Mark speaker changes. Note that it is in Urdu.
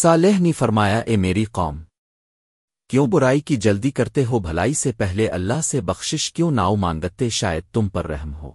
Speaker 1: صالح نے فرمایا، اے میری قوم، کیوں برائی کی جلدی کرتے ہو؟ بھلائی سے پہلے اللہ سے بخشش کیوں ناؤ مانگتے شاید تم پر رحم ہو۔